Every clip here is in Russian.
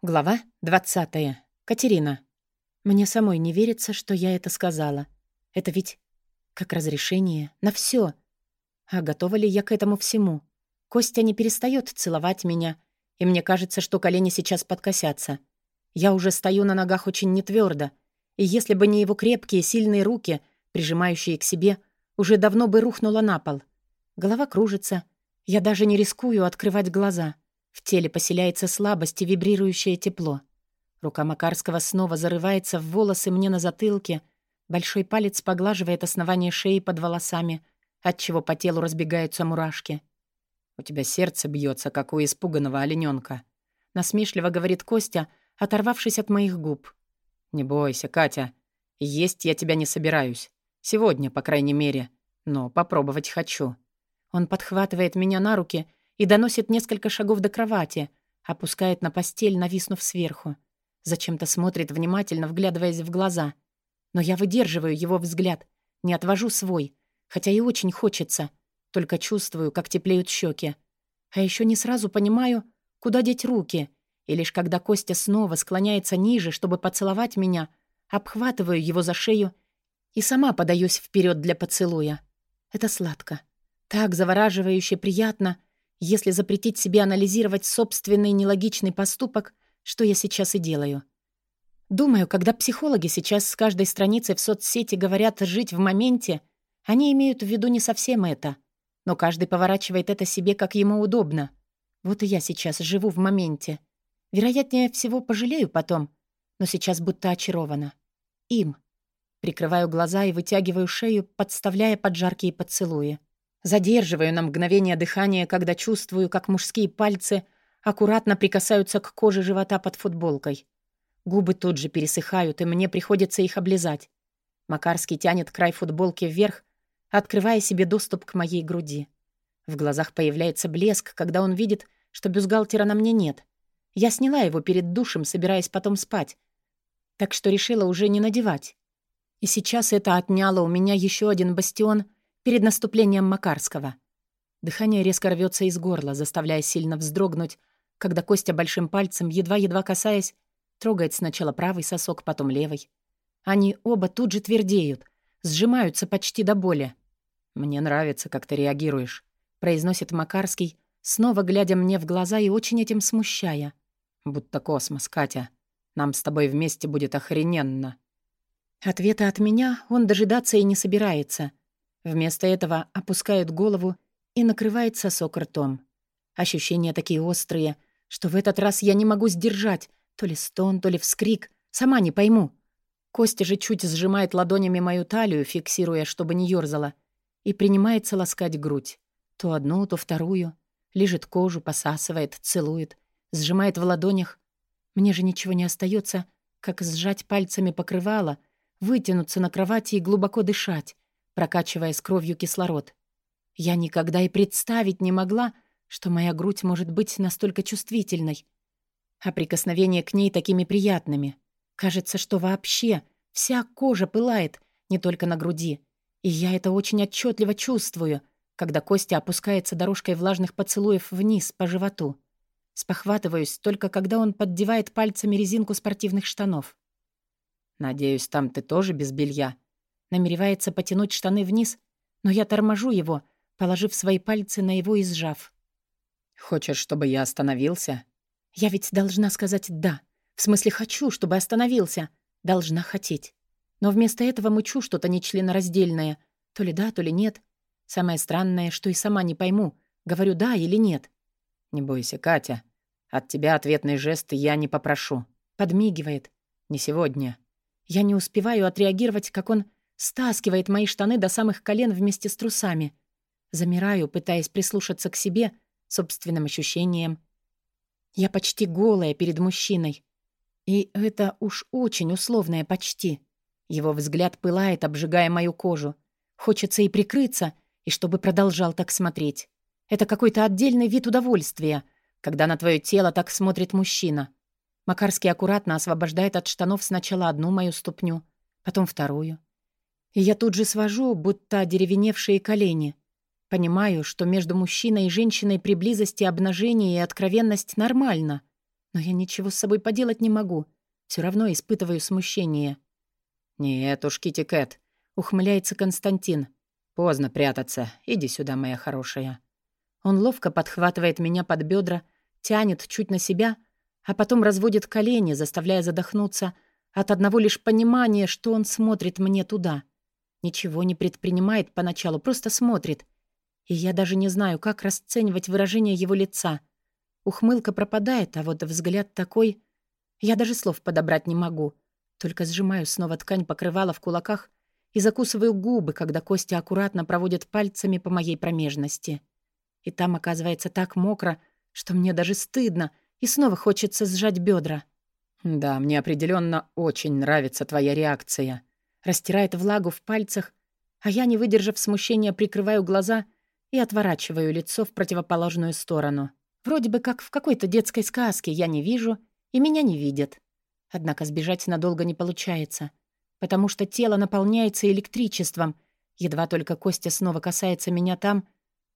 Глава 20. Катерина. Мне самой не верится, что я это сказала. Это ведь как разрешение на все. А готова ли я к этому всему? Костя не перестает целовать меня, и мне кажется, что колени сейчас подкосятся. Я уже стою на ногах очень нетвёрдо, и если бы не его крепкие, сильные руки, прижимающие к себе, уже давно бы рухнула на пол. Голова кружится. Я даже не рискую открывать глаза — в теле поселяется слабость и вибрирующее тепло. Рука Макарского снова зарывается в волосы мне на затылке. Большой палец поглаживает основание шеи под волосами, отчего по телу разбегаются мурашки. «У тебя сердце бьется, как у испуганного олененка», — насмешливо говорит Костя, оторвавшись от моих губ. «Не бойся, Катя. Есть я тебя не собираюсь. Сегодня, по крайней мере. Но попробовать хочу». Он подхватывает меня на руки — и доносит несколько шагов до кровати, опускает на постель, нависнув сверху. Зачем-то смотрит внимательно, вглядываясь в глаза. Но я выдерживаю его взгляд, не отвожу свой, хотя и очень хочется. Только чувствую, как теплеют щеки. А еще не сразу понимаю, куда деть руки. И лишь когда Костя снова склоняется ниже, чтобы поцеловать меня, обхватываю его за шею и сама подаюсь вперед для поцелуя. Это сладко. Так завораживающе приятно — если запретить себе анализировать собственный нелогичный поступок, что я сейчас и делаю. Думаю, когда психологи сейчас с каждой страницы в соцсети говорят «жить в моменте», они имеют в виду не совсем это. Но каждый поворачивает это себе, как ему удобно. Вот и я сейчас живу в моменте. Вероятнее всего, пожалею потом, но сейчас будто очарована. Им. Прикрываю глаза и вытягиваю шею, подставляя под жаркие поцелуи. Задерживаю на мгновение дыхание, когда чувствую, как мужские пальцы аккуратно прикасаются к коже живота под футболкой. Губы тут же пересыхают, и мне приходится их облизать. Макарский тянет край футболки вверх, открывая себе доступ к моей груди. В глазах появляется блеск, когда он видит, что бюстгальтера на мне нет. Я сняла его перед душем, собираясь потом спать. Так что решила уже не надевать. И сейчас это отняло у меня еще один бастион — перед наступлением Макарского. Дыхание резко рвется из горла, заставляя сильно вздрогнуть, когда Костя большим пальцем, едва-едва касаясь, трогает сначала правый сосок, потом левый. Они оба тут же твердеют, сжимаются почти до боли. «Мне нравится, как ты реагируешь», — произносит Макарский, снова глядя мне в глаза и очень этим смущая. «Будто космос, Катя. Нам с тобой вместе будет охрененно». Ответа от меня он дожидаться и не собирается. Вместо этого опускает голову и накрывает сосок ртом. Ощущения такие острые, что в этот раз я не могу сдержать то ли стон, то ли вскрик, сама не пойму. Костя же чуть сжимает ладонями мою талию, фиксируя, чтобы не ёрзала, и принимается ласкать грудь. То одну, то вторую. Лежит кожу, посасывает, целует, сжимает в ладонях. Мне же ничего не остается, как сжать пальцами покрывало, вытянуться на кровати и глубоко дышать, прокачивая с кровью кислород. Я никогда и представить не могла, что моя грудь может быть настолько чувствительной, а прикосновения к ней такими приятными. Кажется, что вообще вся кожа пылает, не только на груди. И я это очень отчетливо чувствую, когда Костя опускается дорожкой влажных поцелуев вниз по животу. Спохватываюсь только когда он поддевает пальцами резинку спортивных штанов. «Надеюсь, там ты тоже без белья?» Намеревается потянуть штаны вниз, но я торможу его, положив свои пальцы на его и сжав. «Хочешь, чтобы я остановился?» «Я ведь должна сказать «да». В смысле, хочу, чтобы остановился. Должна хотеть. Но вместо этого мычу что-то нечленораздельное. То ли да, то ли нет. Самое странное, что и сама не пойму, говорю «да» или «нет». «Не бойся, Катя. От тебя ответный жест я не попрошу». Подмигивает. «Не сегодня». Я не успеваю отреагировать, как он стаскивает мои штаны до самых колен вместе с трусами. Замираю, пытаясь прислушаться к себе, собственным ощущениям. Я почти голая перед мужчиной. И это уж очень условное «почти». Его взгляд пылает, обжигая мою кожу. Хочется и прикрыться, и чтобы продолжал так смотреть. Это какой-то отдельный вид удовольствия, когда на твое тело так смотрит мужчина. Макарский аккуратно освобождает от штанов сначала одну мою ступню, потом вторую. И я тут же свожу, будто деревеневшие колени. Понимаю, что между мужчиной и женщиной при близости обнажение и откровенность нормально. Но я ничего с собой поделать не могу. Все равно испытываю смущение. «Нет уж, Китти Кэт», — ухмыляется Константин. «Поздно прятаться. Иди сюда, моя хорошая». Он ловко подхватывает меня под бедра, тянет чуть на себя, а потом разводит колени, заставляя задохнуться от одного лишь понимания, что он смотрит мне туда. Ничего не предпринимает поначалу, просто смотрит. И я даже не знаю, как расценивать выражение его лица. Ухмылка пропадает, а вот взгляд такой... Я даже слов подобрать не могу. Только сжимаю снова ткань покрывала в кулаках и закусываю губы, когда Костя аккуратно проводит пальцами по моей промежности. И там оказывается так мокро, что мне даже стыдно, и снова хочется сжать бедра. «Да, мне определенно очень нравится твоя реакция», растирает влагу в пальцах, а я, не выдержав смущения, прикрываю глаза и отворачиваю лицо в противоположную сторону. Вроде бы как в какой-то детской сказке я не вижу, и меня не видят. Однако сбежать надолго не получается, потому что тело наполняется электричеством, едва только Костя снова касается меня там,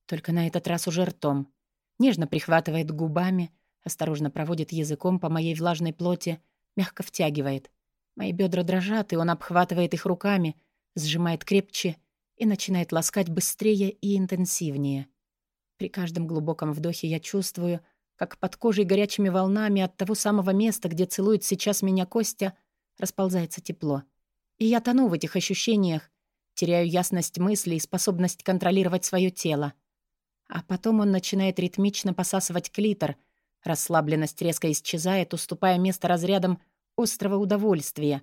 только на этот раз уже ртом. Нежно прихватывает губами, осторожно проводит языком по моей влажной плоти, мягко втягивает — Мои бедра дрожат, и он обхватывает их руками, сжимает крепче и начинает ласкать быстрее и интенсивнее. При каждом глубоком вдохе я чувствую, как под кожей горячими волнами от того самого места, где целует сейчас меня Костя, расползается тепло. И я тону в этих ощущениях, теряю ясность мысли и способность контролировать свое тело. А потом он начинает ритмично посасывать клитор, расслабленность резко исчезает, уступая место разрядам острого удовольствия.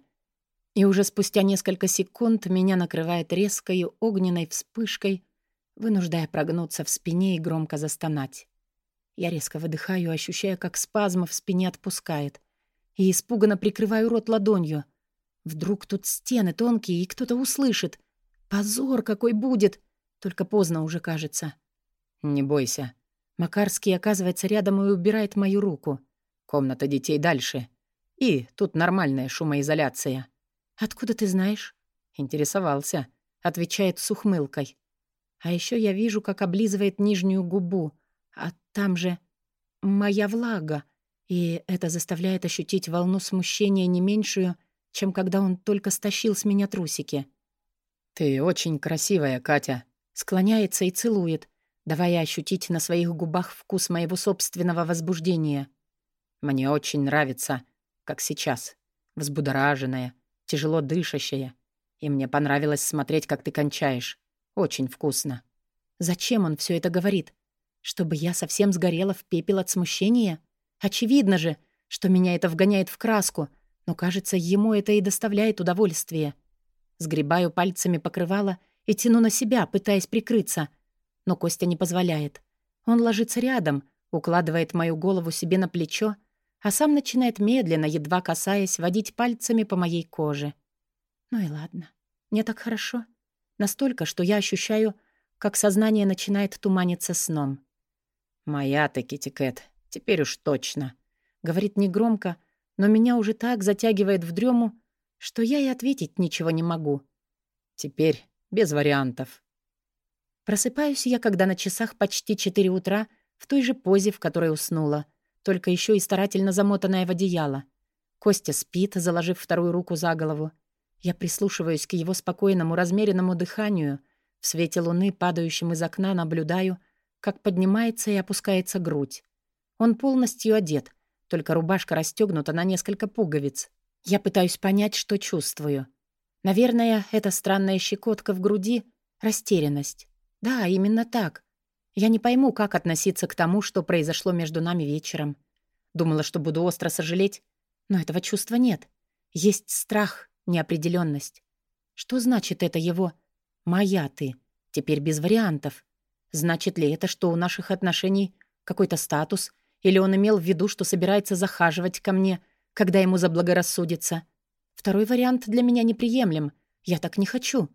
И уже спустя несколько секунд меня накрывает резкой огненной вспышкой, вынуждая прогнуться в спине и громко застонать. Я резко выдыхаю, ощущая, как спазм в спине отпускает, и испуганно прикрываю рот ладонью. Вдруг тут стены тонкие, и кто-то услышит. Позор какой будет! Только поздно уже кажется. «Не бойся». Макарский оказывается рядом и убирает мою руку. «Комната детей дальше. И тут нормальная шумоизоляция». «Откуда ты знаешь?» «Интересовался», — отвечает с ухмылкой. «А еще я вижу, как облизывает нижнюю губу, а там же моя влага, и это заставляет ощутить волну смущения не меньшую, чем когда он только стащил с меня трусики». «Ты очень красивая, Катя», — склоняется и целует, давая ощутить на своих губах вкус моего собственного возбуждения. «Мне очень нравится, как сейчас. Взбудораженная, тяжело дышащая. И мне понравилось смотреть, как ты кончаешь. Очень вкусно. Зачем он все это говорит? Чтобы я совсем сгорела в пепел от смущения? Очевидно же, что меня это вгоняет в краску, но, кажется, ему это и доставляет удовольствие. Сгребаю пальцами покрывало и тяну на себя, пытаясь прикрыться. Но Костя не позволяет. Он ложится рядом, укладывает мою голову себе на плечо, а сам начинает медленно, едва касаясь, водить пальцами по моей коже. Ну и ладно. Мне так хорошо. Настолько, что я ощущаю, как сознание начинает туманиться сном. «Моя ты, Китти Кэт, теперь уж точно», — говорит негромко, но меня уже так затягивает в дрему, что я и ответить ничего не могу. «Теперь без вариантов». Просыпаюсь я, когда на часах почти четыре утра, в той же позе, в которой уснула — только еще и старательно замотанная в одеяло. Костя спит, заложив вторую руку за голову. Я прислушиваюсь к его спокойному, размеренному дыханию. В свете луны, падающем из окна, наблюдаю, как поднимается и опускается грудь. Он полностью одет, только рубашка расстегнута на несколько пуговиц. Я пытаюсь понять, что чувствую. Наверное, это странная щекотка в груди — растерянность. Да, именно так. Я не пойму, как относиться к тому, что произошло между нами вечером. Думала, что буду остро сожалеть, но этого чувства нет. Есть страх, неопределенность. Что значит это его «моя ты»? Теперь без вариантов. Значит ли это, что у наших отношений какой-то статус, или он имел в виду, что собирается захаживать ко мне, когда ему заблагорассудится? Второй вариант для меня неприемлем. Я так не хочу.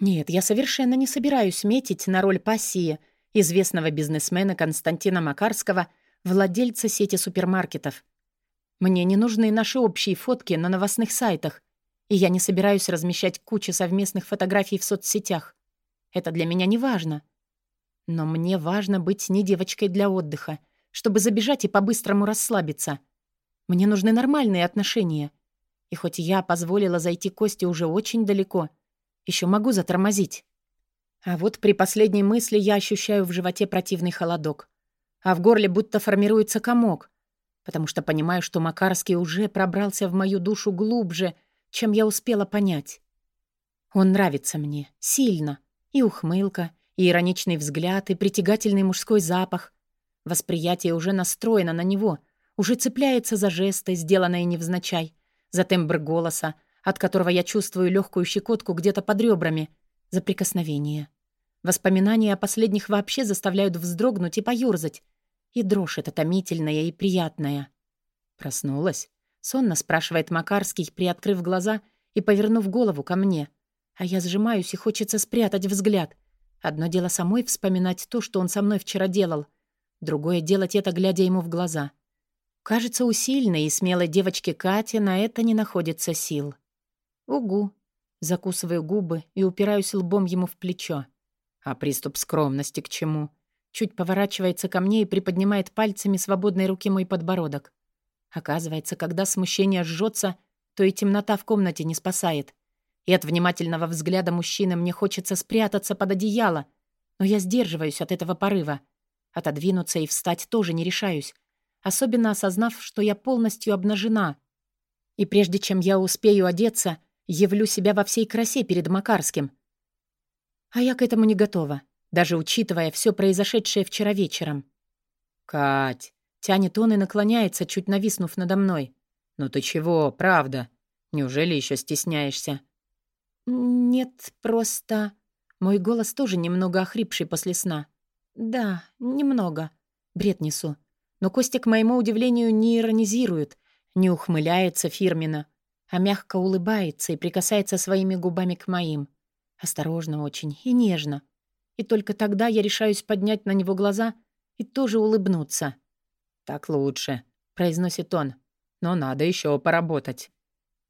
Нет, я совершенно не собираюсь метить на роль пассии — известного бизнесмена Константина Макарского, владельца сети супермаркетов. Мне не нужны наши общие фотки на новостных сайтах, и я не собираюсь размещать кучу совместных фотографий в соцсетях. Это для меня не важно. Но мне важно быть не девочкой для отдыха, чтобы забежать и по-быстрому расслабиться. Мне нужны нормальные отношения. И хоть я позволила зайти Косте уже очень далеко, еще могу затормозить. А вот при последней мысли я ощущаю в животе противный холодок. А в горле будто формируется комок, потому что понимаю, что Макарский уже пробрался в мою душу глубже, чем я успела понять. Он нравится мне. Сильно. И ухмылка, и ироничный взгляд, и притягательный мужской запах. Восприятие уже настроено на него, уже цепляется за жесты, сделанные невзначай, за тембр голоса, от которого я чувствую легкую щекотку где-то под ребрами — за прикосновение. Воспоминания о последних вообще заставляют вздрогнуть и поёрзать. И дрожь эта томительная и приятная. «Проснулась?» — сонно спрашивает Макарский, приоткрыв глаза и повернув голову ко мне. А я сжимаюсь и хочется спрятать взгляд. Одно дело самой вспоминать то, что он со мной вчера делал. Другое — делать это, глядя ему в глаза. Кажется, у сильной и смелой девочки Кати на это не находится сил. «Угу», Закусываю губы и упираюсь лбом ему в плечо. А приступ скромности к чему? Чуть поворачивается ко мне и приподнимает пальцами свободной руки мой подбородок. Оказывается, когда смущение жжется, то и темнота в комнате не спасает. И от внимательного взгляда мужчины мне хочется спрятаться под одеяло, но я сдерживаюсь от этого порыва. Отодвинуться и встать тоже не решаюсь, особенно осознав, что я полностью обнажена. И прежде чем я успею одеться — Явлю себя во всей красе перед Макарским. А я к этому не готова, даже учитывая все произошедшее вчера вечером. «Кать!» — тянет он и наклоняется, чуть нависнув надо мной. «Ну ты чего, правда? Неужели еще стесняешься?» «Нет, просто...» Мой голос тоже немного охрипший после сна. «Да, немного. Бред несу. Но Костя, к моему удивлению, не иронизирует, не ухмыляется фирменно, а мягко улыбается и прикасается своими губами к моим. Осторожно очень и нежно. И только тогда я решаюсь поднять на него глаза и тоже улыбнуться. «Так лучше», — произносит он. «Но надо еще поработать».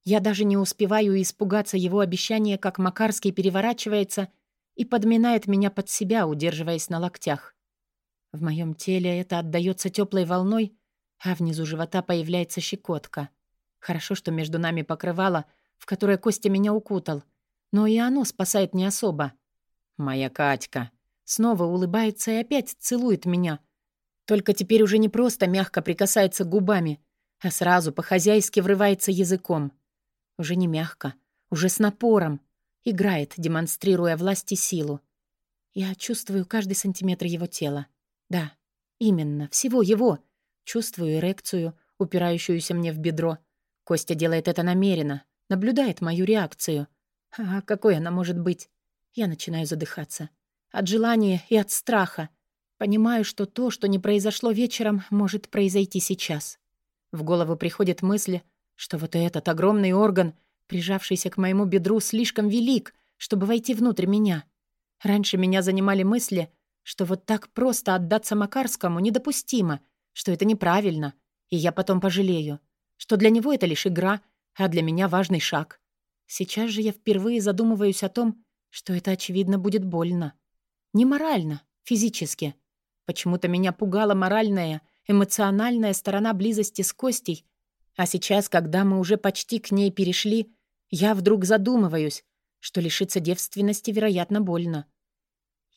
Я даже не успеваю испугаться его обещания, как Макарский переворачивается и подминает меня под себя, удерживаясь на локтях. В моем теле это отдается теплой волной, а внизу живота появляется щекотка — Хорошо, что между нами покрывало, в которое Костя меня укутал. Но и оно спасает не особо. Моя Катька. Снова улыбается и опять целует меня. Только теперь уже не просто мягко прикасается губами, а сразу по-хозяйски врывается языком. Уже не мягко, уже с напором. Играет, демонстрируя власть и силу. Я чувствую каждый сантиметр его тела. Да, именно, всего его. Чувствую эрекцию, упирающуюся мне в бедро — Костя делает это намеренно, наблюдает мою реакцию. А какой она может быть? Я начинаю задыхаться. От желания и от страха. Понимаю, что то, что не произошло вечером, может произойти сейчас. В голову приходит мысль, что вот этот огромный орган, прижавшийся к моему бедру, слишком велик, чтобы войти внутрь меня. Раньше меня занимали мысли, что вот так просто отдаться Макарскому недопустимо, что это неправильно, и я потом пожалею что для него это лишь игра, а для меня важный шаг. Сейчас же я впервые задумываюсь о том, что это, очевидно, будет больно. Не морально, физически. Почему-то меня пугала моральная, эмоциональная сторона близости с Костей, а сейчас, когда мы уже почти к ней перешли, я вдруг задумываюсь, что лишиться девственности, вероятно, больно.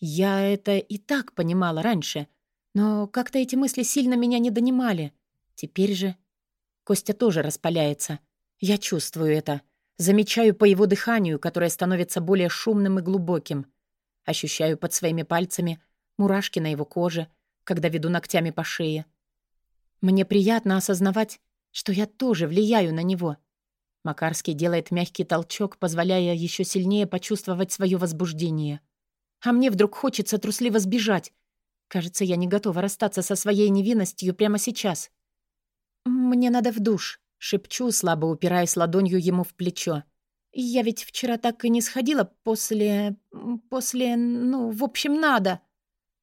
Я это и так понимала раньше, но как-то эти мысли сильно меня не донимали. Теперь же Костя тоже распаляется. Я чувствую это. Замечаю по его дыханию, которое становится более шумным и глубоким. Ощущаю под своими пальцами мурашки на его коже, когда веду ногтями по шее. Мне приятно осознавать, что я тоже влияю на него. Макарский делает мягкий толчок, позволяя еще сильнее почувствовать свое возбуждение. А мне вдруг хочется трусливо сбежать. Кажется, я не готова расстаться со своей невинностью прямо сейчас. «Мне надо в душ», — шепчу, слабо упираясь ладонью ему в плечо. «Я ведь вчера так и не сходила после... после... ну, в общем, надо».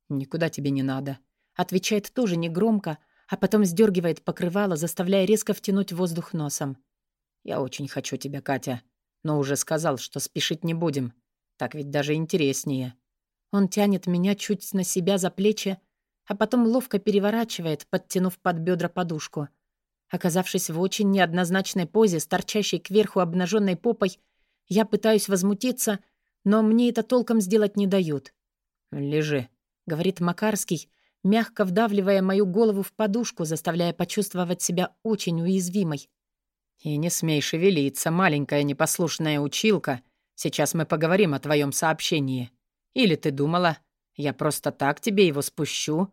«Никуда тебе не надо», — отвечает тоже негромко, а потом сдергивает покрывало, заставляя резко втянуть воздух носом. «Я очень хочу тебя, Катя, но уже сказал, что спешить не будем. Так ведь даже интереснее». Он тянет меня чуть на себя за плечи, а потом ловко переворачивает, подтянув под бедра подушку. Оказавшись в очень неоднозначной позе с торчащей кверху обнаженной попой, я пытаюсь возмутиться, но мне это толком сделать не дают. «Лежи», — говорит Макарский, мягко вдавливая мою голову в подушку, заставляя почувствовать себя очень уязвимой. «И не смей шевелиться, маленькая непослушная училка. Сейчас мы поговорим о твоем сообщении. Или ты думала, я просто так тебе его спущу?»